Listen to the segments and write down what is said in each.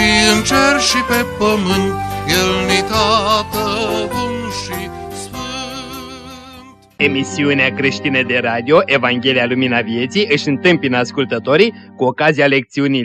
și în cer și pe pământ, El ni tată bun și sfânt. Emisiunea creștină de radio Evanghelia Lumina Vieții își întâmpină ascultătorii cu ocazia lecțiunii L225.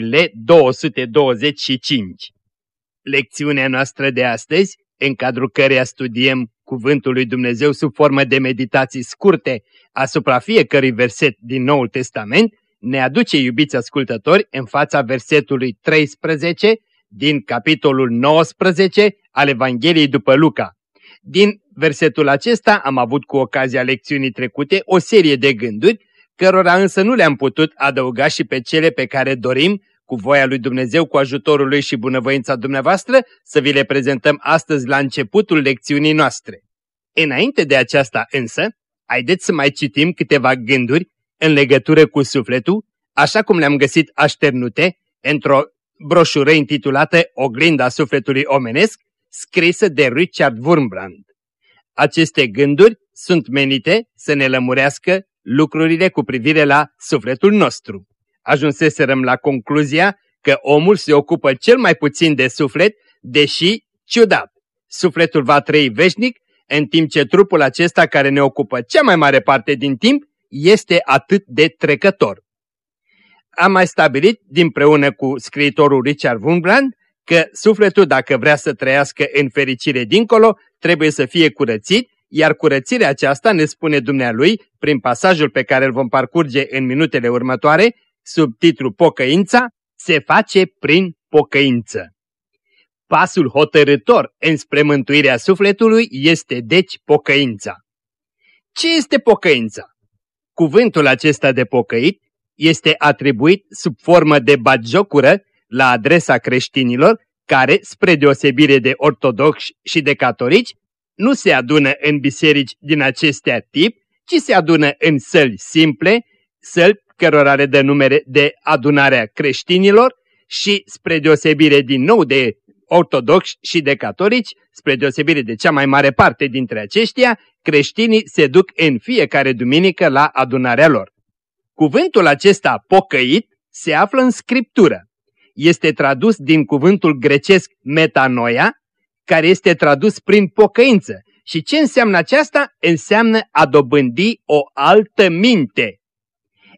Lecțiunea noastră de astăzi, în cadrul căreia studiem Cuvântul lui Dumnezeu sub formă de meditații scurte asupra fiecărui verset din Noul Testament, ne aduce, iubiți ascultători, în fața versetului 13 din capitolul 19 al Evangheliei după Luca. Din versetul acesta am avut cu ocazia lecțiunii trecute o serie de gânduri, cărora însă nu le-am putut adăuga și pe cele pe care dorim cu voia lui Dumnezeu, cu ajutorul lui și bunăvoința dumneavoastră, să vi le prezentăm astăzi la începutul lecțiunii noastre. Înainte de aceasta însă, haideți să mai citim câteva gânduri în legătură cu sufletul, așa cum le-am găsit așternute într-o broșură intitulată Oglinda sufletului omenesc, scrisă de Richard Wurmbrand. Aceste gânduri sunt menite să ne lămurească lucrurile cu privire la sufletul nostru ajunseserăm la concluzia că omul se ocupă cel mai puțin de suflet, deși ciudat. Sufletul va trăi veșnic, în timp ce trupul acesta care ne ocupă cea mai mare parte din timp este atât de trecător. Am mai stabilit, dinpreună cu scriitorul Richard Wurmbrand, că sufletul, dacă vrea să trăiască în fericire dincolo, trebuie să fie curățit, iar curățirea aceasta, ne spune dumnealui, prin pasajul pe care îl vom parcurge în minutele următoare, sub titlu Pocăința, se face prin pocăință. Pasul hotărător înspre mântuirea sufletului este deci pocăința. Ce este pocăința? Cuvântul acesta de pocăit este atribuit sub formă de bagiocură la adresa creștinilor care, spre deosebire de ortodoxi și de catolici, nu se adună în biserici din acestea tip, ci se adună în săli simple, săli cărora le dă numere de adunarea creștinilor și spre deosebire din nou de ortodoxi și de catolici, spre deosebire de cea mai mare parte dintre aceștia, creștinii se duc în fiecare duminică la adunarea lor. Cuvântul acesta pocăit se află în scriptură. Este tradus din cuvântul grecesc metanoia, care este tradus prin pocăință. Și ce înseamnă aceasta? Înseamnă a dobândi o altă minte.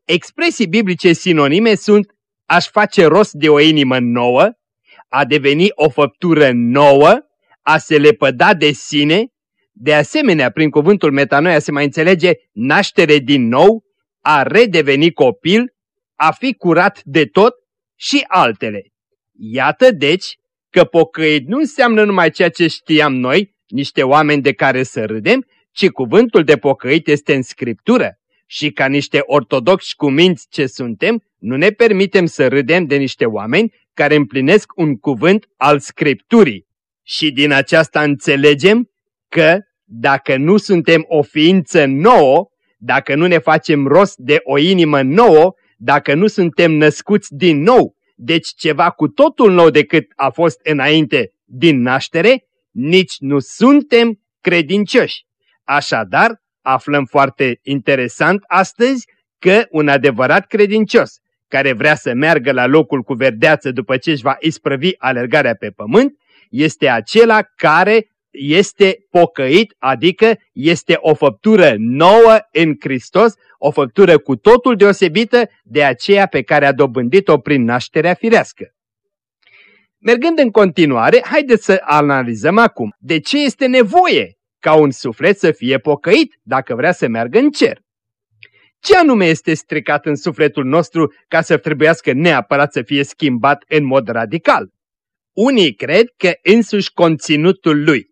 Expresii biblice sinonime sunt aș face rost de o inimă nouă, a deveni o făptură nouă, a se lepăda de sine, de asemenea, prin cuvântul metanoia se mai înțelege naștere din nou, a redeveni copil, a fi curat de tot și altele. Iată deci că pocăit nu înseamnă numai ceea ce știam noi, niște oameni de care să râdem, ci cuvântul de pocăit este în Scriptură și ca niște ortodoxi cu minți ce suntem, nu ne permitem să râdem de niște oameni care împlinesc un cuvânt al Scripturii. Și din aceasta înțelegem că dacă nu suntem o ființă nouă, dacă nu ne facem rost de o inimă nouă, dacă nu suntem născuți din nou, deci ceva cu totul nou decât a fost înainte din naștere, nici nu suntem credincioși. Așadar, aflăm foarte interesant astăzi că un adevărat credincios care vrea să meargă la locul cu verdeață după ce își va isprăvi alergarea pe pământ, este acela care este pocăit, adică este o făptură nouă în Hristos, o făptură cu totul deosebită de aceea pe care a dobândit-o prin nașterea firească. Mergând în continuare, haideți să analizăm acum de ce este nevoie ca un suflet să fie pocăit dacă vrea să meargă în cer. Ce anume este stricat în sufletul nostru ca să trebuiască neapărat să fie schimbat în mod radical? Unii cred că însuși conținutul lui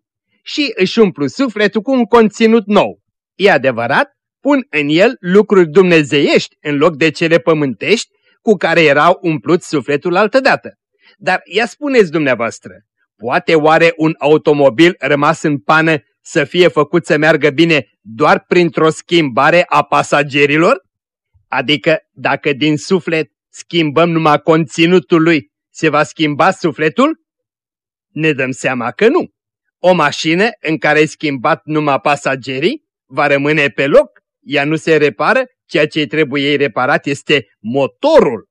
și își umplu sufletul cu un conținut nou. E adevărat, pun în el lucruri dumnezeiești în loc de cele pământești cu care erau umplut sufletul altădată. Dar ia spuneți dumneavoastră, poate oare un automobil rămas în pană să fie făcut să meargă bine doar printr-o schimbare a pasagerilor? Adică dacă din suflet schimbăm numai conținutul lui, se va schimba sufletul? Ne dăm seama că nu. O mașină în care ai schimbat numai pasagerii va rămâne pe loc, ea nu se repară, ceea ce trebuie ei reparat este motorul.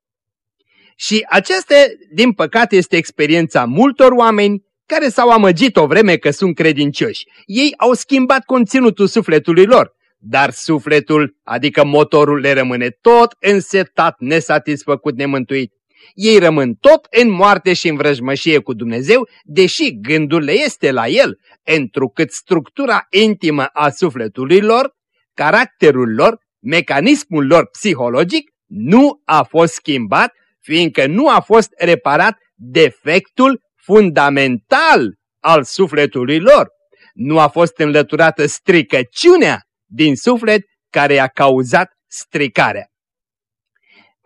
Și aceasta, din păcate, este experiența multor oameni care s-au amăgit o vreme că sunt credincioși. Ei au schimbat conținutul sufletului lor, dar sufletul, adică motorul, le rămâne tot însetat, nesatisfăcut, nemântuit. Ei rămân tot în moarte și în vrăjmășie cu Dumnezeu, deși gândul le este la El, întrucât structura intimă a sufletului lor, caracterul lor, mecanismul lor psihologic nu a fost schimbat, fiindcă nu a fost reparat defectul fundamental al sufletului lor. Nu a fost înlăturată stricăciunea din suflet care a cauzat stricarea.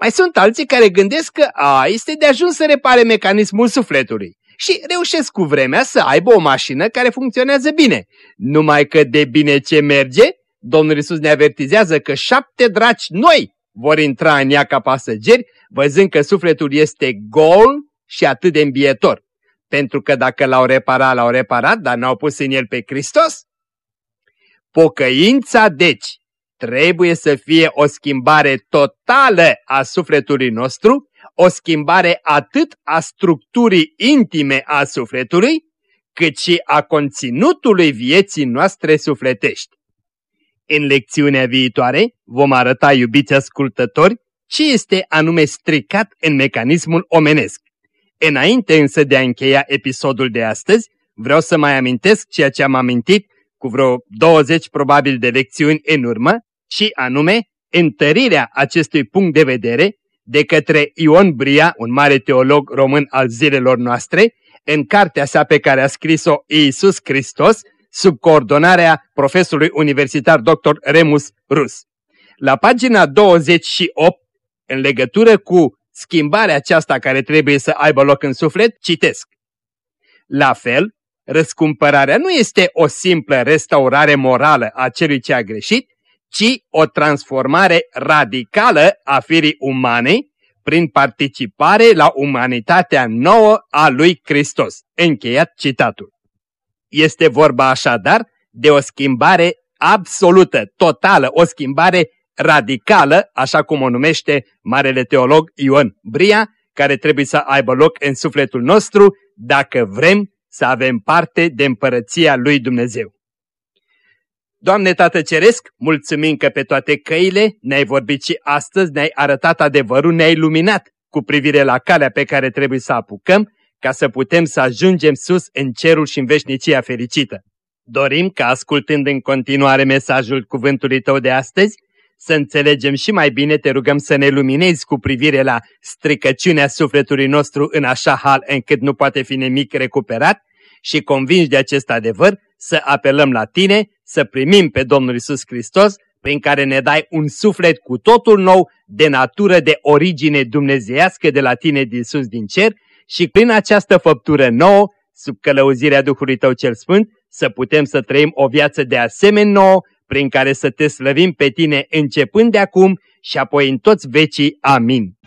Mai sunt alții care gândesc că a, este de ajuns să repare mecanismul sufletului și reușesc cu vremea să aibă o mașină care funcționează bine. Numai că de bine ce merge, Domnul Isus ne avertizează că șapte draci noi vor intra în ea ca pasageri, văzând că sufletul este gol și atât de îmbietor. Pentru că dacă l-au reparat, l-au reparat, dar n-au pus în el pe Hristos. Pocăința, deci, trebuie să fie o schimbare totală a sufletului nostru, o schimbare atât a structurii intime a sufletului, cât și a conținutului vieții noastre sufletești. În lecțiunea viitoare vom arăta, iubiți ascultători, ce este anume stricat în mecanismul omenesc. Înainte însă de a încheia episodul de astăzi, vreau să mai amintesc ceea ce am amintit cu vreo 20 probabil de lecțiuni în urmă, și anume întărirea acestui punct de vedere de către Ion Bria, un mare teolog român al zilelor noastre, în cartea sa pe care a scris-o Iisus Hristos, sub coordonarea profesorului universitar dr. Remus Rus. La pagina 28, în legătură cu schimbarea aceasta care trebuie să aibă loc în suflet, citesc. La fel, răscumpărarea nu este o simplă restaurare morală a celui ce a greșit, ci o transformare radicală a firii umane prin participare la umanitatea nouă a lui Hristos. Încheiat citatul. Este vorba așadar de o schimbare absolută, totală, o schimbare radicală, așa cum o numește marele teolog Ion Bria, care trebuie să aibă loc în sufletul nostru dacă vrem să avem parte de împărăția lui Dumnezeu. Doamne Tată Ceresc, mulțumim că pe toate căile ne-ai vorbit și astăzi, ne-ai arătat adevărul, ne-ai luminat cu privire la calea pe care trebuie să apucăm ca să putem să ajungem sus în cerul și în veșnicia fericită. Dorim ca ascultând în continuare mesajul cuvântului Tău de astăzi, să înțelegem și mai bine, te rugăm să ne luminezi cu privire la stricăciunea sufletului nostru în așa hal încât nu poate fi nimic recuperat și convinși de acest adevăr, să apelăm la Tine, să primim pe Domnul Isus Hristos, prin care ne dai un suflet cu totul nou, de natură, de origine dumnezeiască de la Tine din sus din cer și prin această făptură nouă, sub călăuzirea Duhului Tău cel Sfânt, să putem să trăim o viață de asemenea nouă, prin care să te slăvim pe Tine începând de acum și apoi în toți vecii. Amin.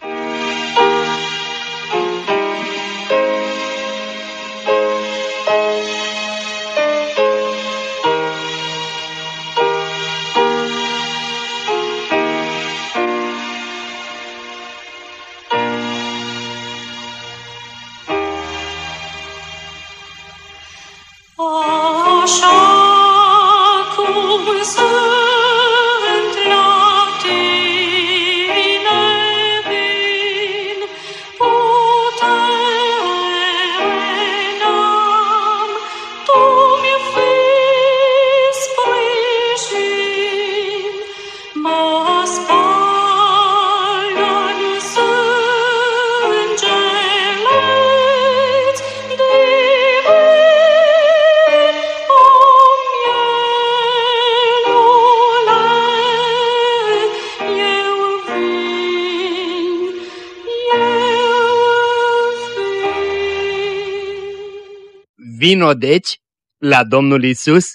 Vino deci la Domnul Isus,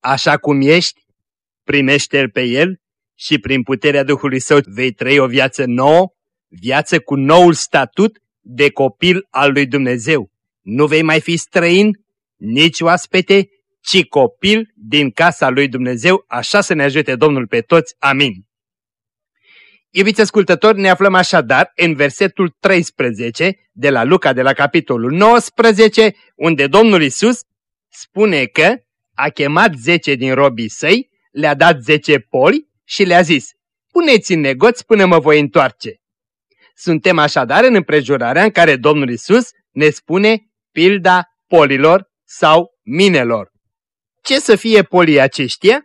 așa cum ești, primește-L pe El și prin puterea Duhului Său vei trăi o viață nouă, viață cu noul statut de copil al lui Dumnezeu. Nu vei mai fi străin, nici oaspete, ci copil din casa lui Dumnezeu, așa să ne ajute Domnul pe toți. Amin. Iubiți ascultători, ne aflăm așadar în versetul 13 de la Luca de la capitolul 19, unde Domnul Isus spune că a chemat 10 din robii săi, le-a dat 10 poli și le-a zis, puneți în negoț până mă voi întoarce. Suntem așadar în împrejurarea în care Domnul Isus ne spune pilda polilor sau minelor. Ce să fie polii aceștia?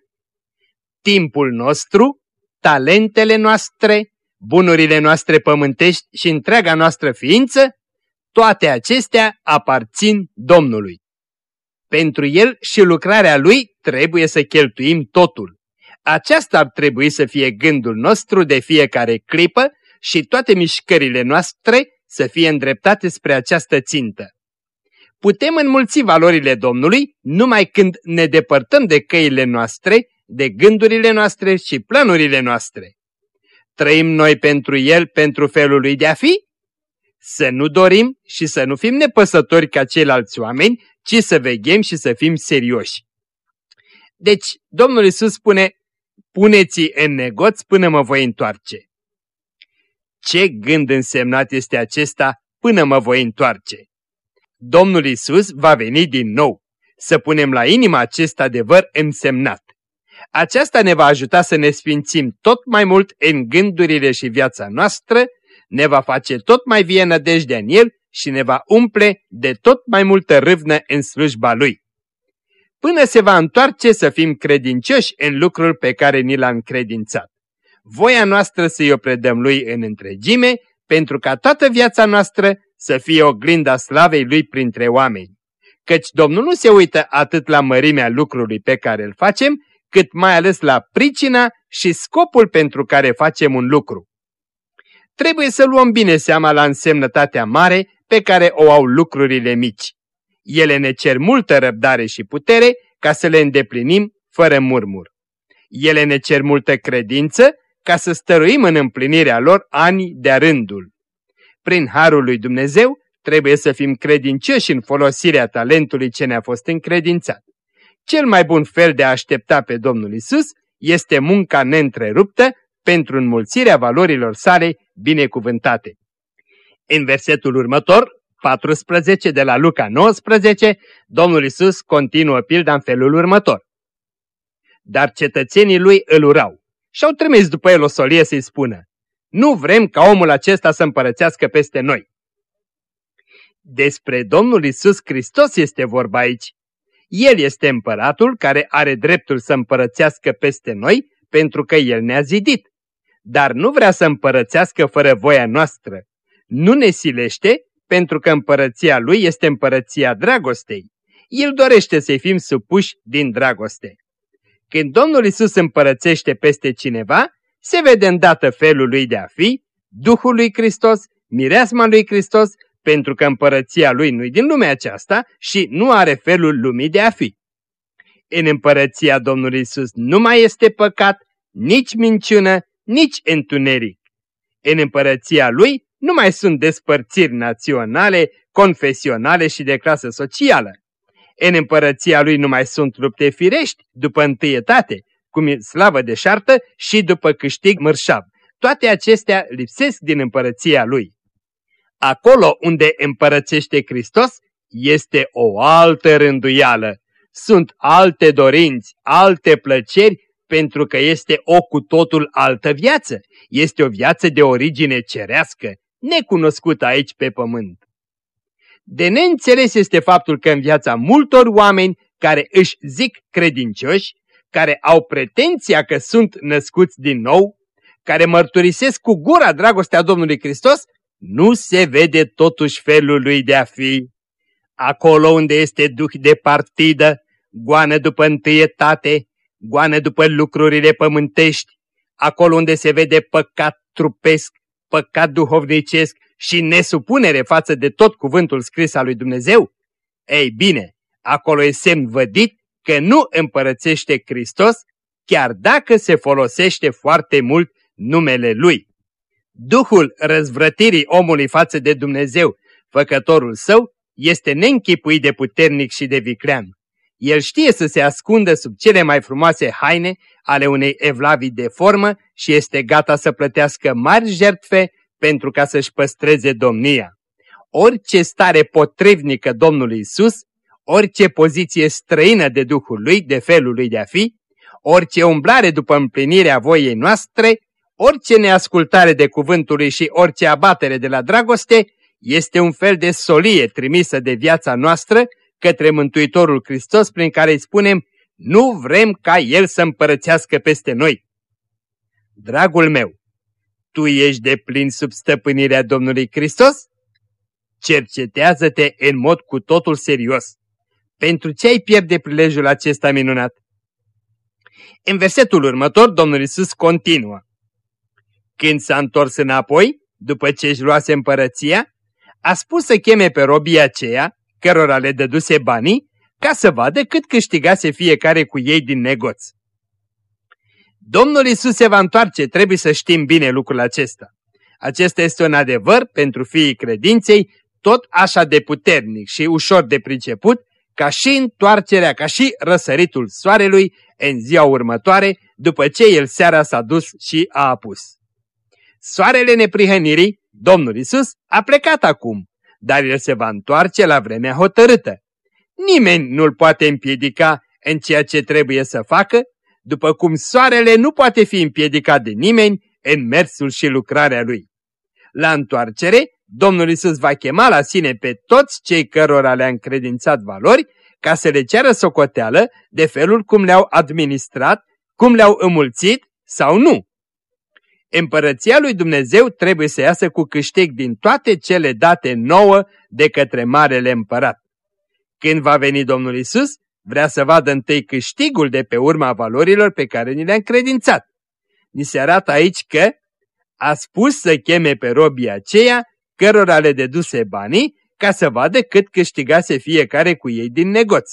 Timpul nostru, talentele noastre, bunurile noastre pământești și întreaga noastră ființă, toate acestea aparțin Domnului. Pentru El și lucrarea Lui trebuie să cheltuim totul. Aceasta ar trebui să fie gândul nostru de fiecare clipă și toate mișcările noastre să fie îndreptate spre această țintă. Putem înmulți valorile Domnului numai când ne depărtăm de căile noastre, de gândurile noastre și planurile noastre. Trăim noi pentru El, pentru felul lui de a fi? Să nu dorim și să nu fim nepăsători ca ceilalți oameni, ci să veghem și să fim serioși. Deci, Domnul Isus spune, puneți în negoț până mă voi întoarce. Ce gând însemnat este acesta până mă voi întoarce? Domnul Isus va veni din nou. Să punem la inima acest adevăr însemnat. Aceasta ne va ajuta să ne sfințim tot mai mult în gândurile și viața noastră, ne va face tot mai vie nădejdea în El și ne va umple de tot mai multă râvnă în slujba Lui. Până se va întoarce să fim credincioși în lucrul pe care ni l-a încredințat. Voia noastră să-i o predăm Lui în întregime, pentru ca toată viața noastră să fie oglinda slavei Lui printre oameni. Căci Domnul nu se uită atât la mărimea lucrului pe care îl facem, cât mai ales la pricina și scopul pentru care facem un lucru. Trebuie să luăm bine seama la însemnătatea mare pe care o au lucrurile mici. Ele ne cer multă răbdare și putere ca să le îndeplinim fără murmur. Ele ne cer multă credință ca să stăruim în împlinirea lor ani de rândul. Prin Harul lui Dumnezeu trebuie să fim credincioși în folosirea talentului ce ne-a fost încredințat. Cel mai bun fel de a aștepta pe Domnul Isus este munca neîntreruptă pentru înmulțirea valorilor sale binecuvântate. În versetul următor, 14 de la Luca 19, Domnul Isus continuă pilda în felul următor. Dar cetățenii lui îl urau și au trimis după el o solie să-i spună, nu vrem ca omul acesta să împărățească peste noi. Despre Domnul Isus Hristos este vorba aici. El este împăratul care are dreptul să împărățească peste noi pentru că El ne-a zidit. Dar nu vrea să împărățească fără voia noastră. Nu ne silește pentru că împărăția Lui este împărăția dragostei. El dorește să-i fim supuși din dragoste. Când Domnul Isus împărățește peste cineva, se vede îndată felul lui de a fi, Duhul lui Hristos, mireasma lui Hristos, pentru că împărăția lui nu-i din lumea aceasta și nu are felul lumii de a fi. În împărăția Domnului Isus nu mai este păcat, nici minciună, nici întuneric. În împărăția lui nu mai sunt despărțiri naționale, confesionale și de clasă socială. În împărăția lui nu mai sunt lupte firești după întâietate, cum e slavă de șartă și după câștig mărșav. Toate acestea lipsesc din împărăția lui. Acolo unde împărățește Hristos este o altă rânduială. Sunt alte dorinți, alte plăceri, pentru că este o cu totul altă viață. Este o viață de origine cerească, necunoscută aici pe pământ. De neînțeles este faptul că în viața multor oameni care își zic credincioși, care au pretenția că sunt născuți din nou, care mărturisesc cu gura dragostea Domnului Hristos, nu se vede totuși felul lui de a fi. Acolo unde este duh de partidă, goană după întâietate, goană după lucrurile pământești, acolo unde se vede păcat trupesc, păcat duhovnicesc și nesupunere față de tot cuvântul scris al lui Dumnezeu? Ei bine, acolo e semn vădit că nu împărățește Hristos, chiar dacă se folosește foarte mult numele Lui. Duhul răzvrătirii omului față de Dumnezeu, făcătorul său, este neînchipuit de puternic și de viclean. El știe să se ascundă sub cele mai frumoase haine ale unei evlavii de formă și este gata să plătească mari jertfe pentru ca să-și păstreze domnia. Orice stare potrivnică Domnului Isus, orice poziție străină de Duhul Lui, de felul Lui de a fi, orice umblare după împlinirea voiei noastre, orice neascultare de cuvântul Lui și orice abatere de la dragoste, este un fel de solie trimisă de viața noastră către Mântuitorul Hristos prin care îi spunem nu vrem ca El să împărățească peste noi. Dragul meu, tu ești de plin sub stăpânirea Domnului Hristos? Cercetează-te în mod cu totul serios. Pentru ce ai pierde prilejul acesta minunat? În versetul următor, Domnul Isus continuă. Când s-a întors înapoi, după ce își luase împărăția, a spus să cheme pe robii aceia, cărora le dăduse banii, ca să vadă cât câștigase fiecare cu ei din negoț. Domnul Isus se va întoarce, trebuie să știm bine lucrul acesta. Acesta este un adevăr pentru fiii credinței, tot așa de puternic și ușor de priceput, ca și întoarcerea, ca și răsăritul soarelui în ziua următoare, după ce el seara s-a dus și a apus. Soarele neprihănirii, Domnul Isus, a plecat acum, dar el se va întoarce la vremea hotărâtă. Nimeni nu-l poate împiedica în ceea ce trebuie să facă, după cum soarele nu poate fi împiedicat de nimeni în mersul și lucrarea lui. La întoarcere, Domnul Isus va chema la sine pe toți cei cărora le-a încredințat valori, ca să le ceară socoteală de felul cum le-au administrat, cum le-au înmulțit sau nu. Împărăția lui Dumnezeu trebuie să iasă cu câștig din toate cele date nouă de către Marele Împărat. Când va veni Domnul Isus, vrea să vadă întâi câștigul de pe urma valorilor pe care ni le-a încredințat. Ni se arată aici că a spus să cheme pe robii aceia cărora le deduse banii ca să vadă cât câștigase fiecare cu ei din negoț.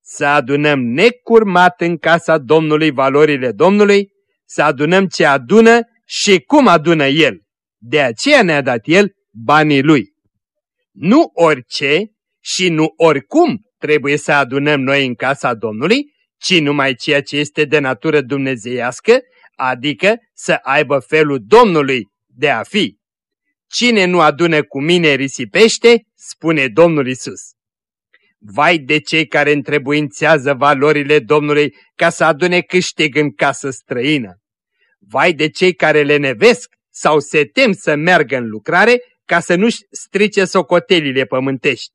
Să adunăm necurmat în casa Domnului valorile Domnului, să adunăm ce adună și cum adună El. De aceea ne-a dat El banii Lui. Nu orice și nu oricum trebuie să adunăm noi în casa Domnului, ci numai ceea ce este de natură dumnezeiască, adică să aibă felul Domnului de a fi. Cine nu adună cu mine risipește, spune Domnul Isus. Vai de cei care întrebuințează valorile Domnului ca să adune câștig în casă străină. Vai de cei care le nevesc sau se tem să meargă în lucrare ca să nu-și strice socotelile pământești.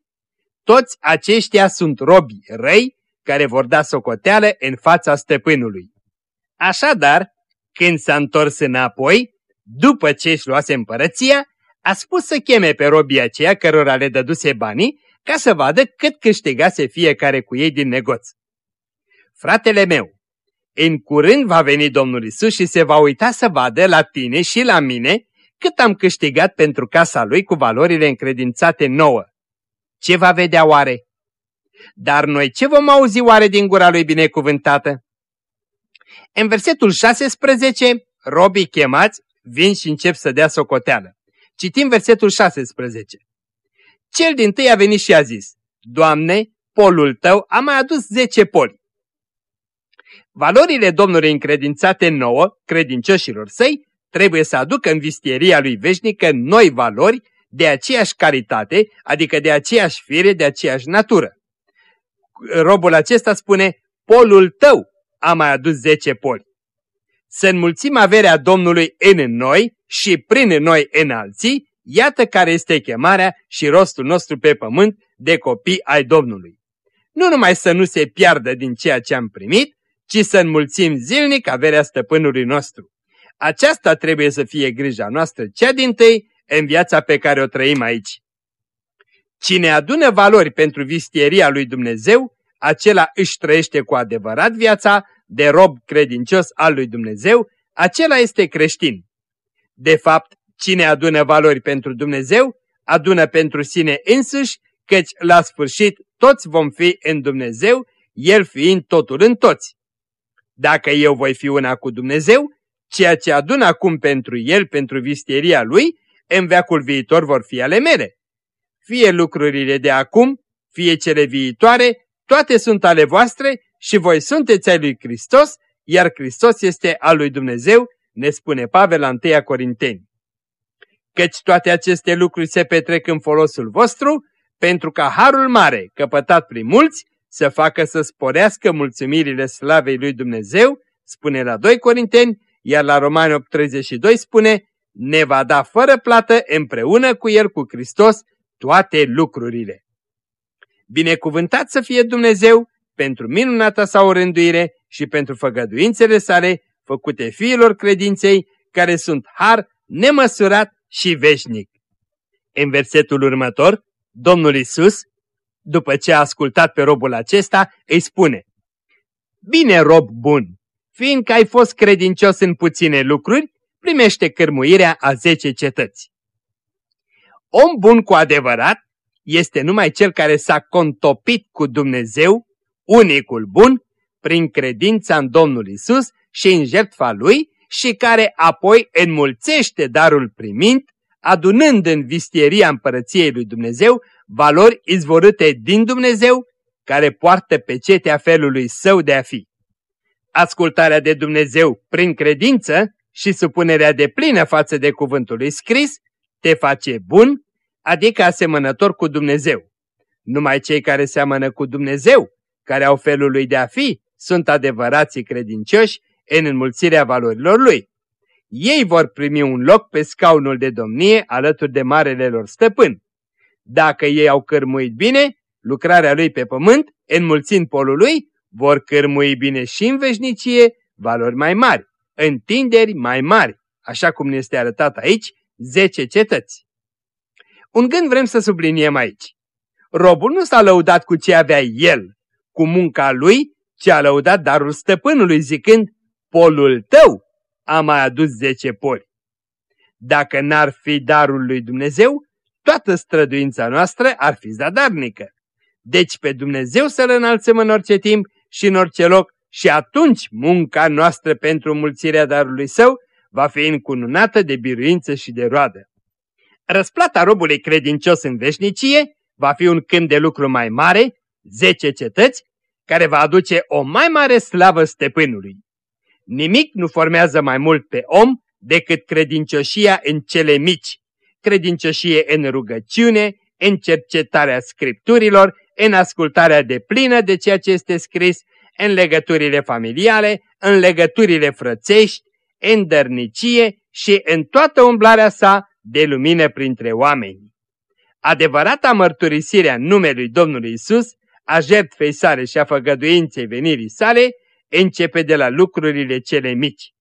Toți aceștia sunt robi răi care vor da socoteală în fața stăpânului. Așadar, când s-a întors înapoi, după ce își luase împărăția, a spus să cheme pe robii aceia cărora le dăduse banii ca să vadă cât câștigase fiecare cu ei din negoț. Fratele meu, în curând va veni Domnul Isus și se va uita să vadă la tine și la mine cât am câștigat pentru casa lui cu valorile încredințate nouă. Ce va vedea oare? Dar noi ce vom auzi oare din gura lui binecuvântată? În versetul 16, robii chemați vin și încep să dea socoteală. Citim versetul 16. Cel din tâi a venit și a zis, Doamne, polul tău a mai adus zece poli. Valorile Domnului încredințate nouă, credincioșilor săi, trebuie să aducă în vistieria lui veșnică noi valori de aceeași caritate, adică de aceeași fire, de aceeași natură. Robul acesta spune, polul tău a mai adus zece poli. Să înmulțim averea Domnului în noi și prin noi în alții, iată care este chemarea și rostul nostru pe pământ de copii ai Domnului. Nu numai să nu se piardă din ceea ce am primit, ci să înmulțim zilnic averea stăpânului nostru. Aceasta trebuie să fie grija noastră cea din tâi în viața pe care o trăim aici. Cine adună valori pentru vistieria lui Dumnezeu, acela își trăiește cu adevărat viața de rob credincios al lui Dumnezeu, acela este creștin. De fapt, cine adună valori pentru Dumnezeu, adună pentru sine însuși căci la sfârșit toți vom fi în Dumnezeu, El fiind totul în toți. Dacă eu voi fi una cu Dumnezeu, ceea ce adun acum pentru El, pentru vistieria Lui, în veacul viitor vor fi ale mele. Fie lucrurile de acum, fie cele viitoare, toate sunt ale voastre și voi sunteți ai lui Hristos, iar Hristos este al lui Dumnezeu, ne spune Pavel la 1 Corinteni. Căci toate aceste lucruri se petrec în folosul vostru, pentru ca harul mare, căpătat prin mulți, să facă să sporească mulțumirile slavei lui Dumnezeu, spune la 2 Corinteni, iar la Romani 8.32 spune, ne va da fără plată împreună cu El, cu Hristos, toate lucrurile. Binecuvântat să fie Dumnezeu pentru minunata sa orânduire și pentru făgăduințele sale făcute fiilor credinței, care sunt har nemăsurat și veșnic. În versetul următor, Domnul Isus, după ce a ascultat pe robul acesta, îi spune Bine, rob bun, fiindcă ai fost credincios în puține lucruri, primește cărmuirea a zece cetăți. Om bun cu adevărat este numai cel care s-a contopit cu Dumnezeu, unicul bun, prin credința în Domnul Isus și în jertfa Lui și care apoi înmulțește darul primind, adunând în vistieria împărăției lui Dumnezeu valori izvorâte din Dumnezeu, care poartă pe cetea felului său de a fi. Ascultarea de Dumnezeu prin credință și supunerea de plină față de cuvântul lui scris te face bun, adică asemănător cu Dumnezeu. Numai cei care seamănă cu Dumnezeu, care au felul lui de a fi, sunt adevărații credincioși în înmulțirea valorilor lui. Ei vor primi un loc pe scaunul de domnie alături de marele lor stăpân. Dacă ei au cărmuit bine, lucrarea lui pe pământ, înmulțind polul lui, vor cărmui bine și în veșnicie valori mai mari, întinderi mai mari, așa cum ne este arătat aici, zece cetăți. Un gând vrem să subliniem aici. Robul nu s-a lăudat cu ce avea el, cu munca lui, ci a lăudat darul stăpânului zicând, polul tău a mai adus zece poli. Dacă n-ar fi darul lui Dumnezeu, toată străduința noastră ar fi zadarnică. Deci pe Dumnezeu să-L înalțăm în orice timp și în orice loc și atunci munca noastră pentru mulțirea darului său va fi încununată de biruință și de roadă. Răsplata robului credincios în veșnicie va fi un câmp de lucru mai mare, zece cetăți, care va aduce o mai mare slavă stăpânului. Nimic nu formează mai mult pe om decât credincioșia în cele mici, credincioșie în rugăciune, în cercetarea scripturilor, în ascultarea de plină de ceea ce este scris, în legăturile familiale, în legăturile frățești, în dărnicie și în toată umblarea sa de lumină printre oameni. Adevărata mărturisire a numelui Domnului Isus, a jertfei sale și a făgăduinței venirii sale, începe de la lucrurile cele mici.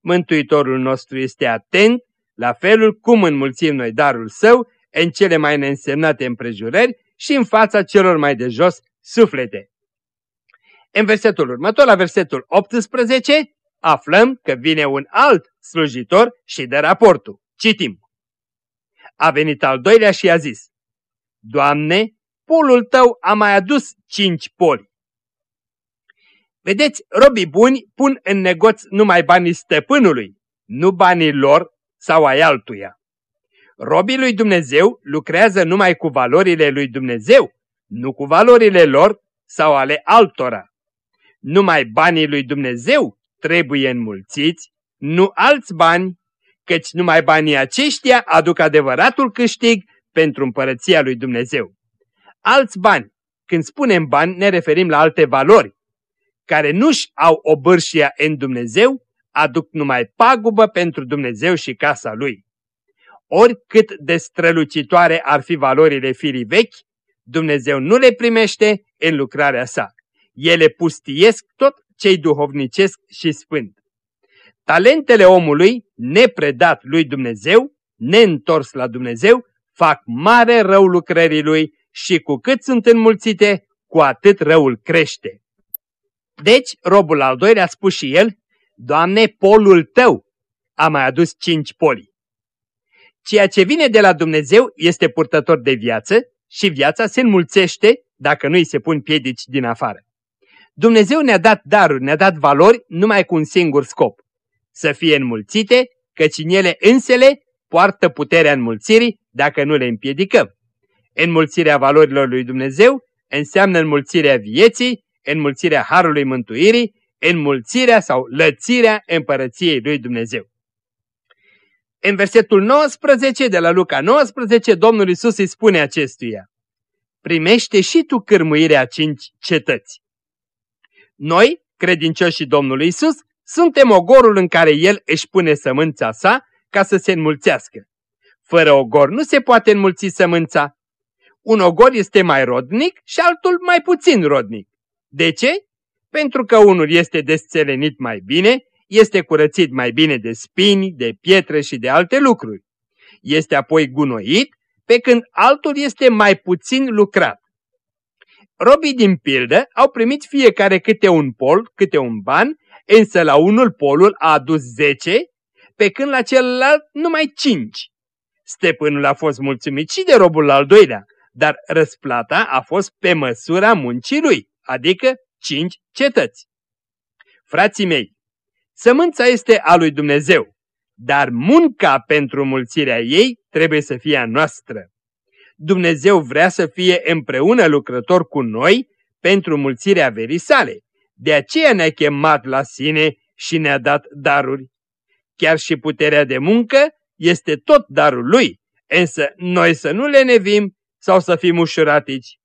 Mântuitorul nostru este atent la felul cum înmulțim noi darul său în cele mai neînsemnate împrejurări și în fața celor mai de jos suflete. În versetul următor, la versetul 18, aflăm că vine un alt slujitor și de raportul. Citim. A venit al doilea și a zis, Doamne, polul tău a mai adus cinci poli. Vedeți, robii buni pun în negoț numai banii stăpânului, nu banii lor sau ai altuia. Robii lui Dumnezeu lucrează numai cu valorile lui Dumnezeu, nu cu valorile lor sau ale altora. Numai banii lui Dumnezeu trebuie înmulțiți, nu alți bani, căci numai banii aceștia aduc adevăratul câștig pentru împărăția lui Dumnezeu. Alți bani, când spunem bani, ne referim la alte valori, care nu-și au o bârșia în Dumnezeu, aduc numai pagubă pentru Dumnezeu și casa lui. Oricât de strălucitoare ar fi valorile firii vechi, Dumnezeu nu le primește în lucrarea sa. Ele pustiesc tot cei duhovnicesc și sfânt. Talentele omului, nepredat lui Dumnezeu, neîntors la Dumnezeu, fac mare rău lucrării lui și cu cât sunt înmulțite, cu atât răul crește. Deci, robul al doilea a spus și el, Doamne, polul tău a mai adus cinci poli. Ceea ce vine de la Dumnezeu este purtător de viață, și viața se înmulțește dacă nu îi se pun piedici din afară. Dumnezeu ne-a dat daruri, ne-a dat valori numai cu un singur scop, să fie înmulțite, căci în ele însele poartă puterea înmulțirii dacă nu le împiedicăm. Înmulțirea valorilor lui Dumnezeu înseamnă înmulțirea vieții, înmulțirea harului mântuirii, înmulțirea sau lățirea împărăției lui Dumnezeu. În versetul 19 de la Luca 19, Domnul Isus îi spune acestuia, Primește și tu cârmuirea cinci cetăți. Noi, credincioșii Domnului Isus, suntem ogorul în care El își pune sămânța sa ca să se înmulțească. Fără ogor nu se poate înmulți sămânța. Un ogor este mai rodnic și altul mai puțin rodnic. De ce? Pentru că unul este desțelenit mai bine, este curățit mai bine de spini, de pietre și de alte lucruri. Este apoi gunoit, pe când altul este mai puțin lucrat. Robii din pildă au primit fiecare câte un pol, câte un ban, însă la unul polul a adus zece, pe când la celălalt numai cinci. Stăpânul a fost mulțumit și de robul al doilea, dar răsplata a fost pe măsura muncii lui, adică cinci cetăți. Frații mei, sămânța este a lui Dumnezeu, dar munca pentru mulțirea ei trebuie să fie a noastră. Dumnezeu vrea să fie împreună lucrător cu noi pentru mulțirea verii sale. De aceea ne-a chemat la sine și ne-a dat daruri. Chiar și puterea de muncă este tot darul lui, însă noi să nu le nevim sau să fim ușuratici.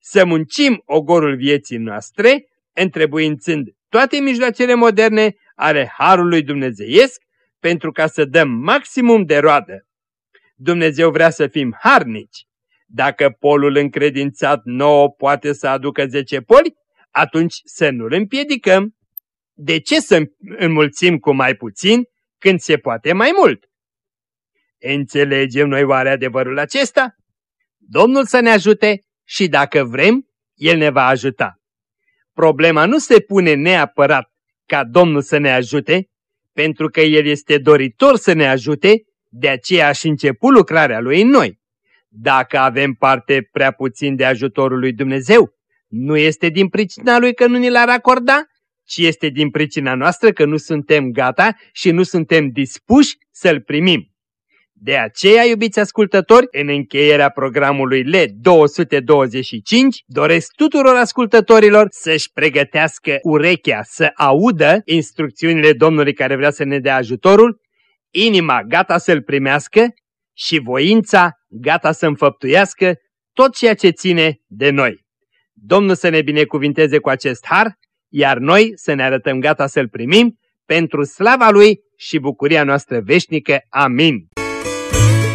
Să muncim ogorul vieții noastre, întrebuințând toate mijloacele moderne ale Harului Dumnezeiesc, pentru ca să dăm maximum de roadă. Dumnezeu vrea să fim harnici. Dacă polul încredințat nouă poate să aducă 10 poli, atunci să nu-l împiedicăm. De ce să înmulțim cu mai puțin când se poate mai mult? Înțelegem noi oare adevărul acesta? Domnul să ne ajute și dacă vrem, El ne va ajuta. Problema nu se pune neapărat ca Domnul să ne ajute, pentru că El este doritor să ne ajute, de aceea și început lucrarea Lui în noi. Dacă avem parte prea puțin de ajutorul lui Dumnezeu, nu este din pricina Lui că nu ni l-ar acorda, ci este din pricina noastră că nu suntem gata și nu suntem dispuși să-L primim. De aceea, iubiți ascultători, în încheierea programului LED 225, doresc tuturor ascultătorilor să-și pregătească urechea să audă instrucțiunile Domnului care vrea să ne dea ajutorul, inima gata să-L primească și voința gata să înfăptuiască tot ceea ce ține de noi. Domnul să ne binecuvinteze cu acest har, iar noi să ne arătăm gata să-L primim pentru slava Lui și bucuria noastră veșnică. Amin. Música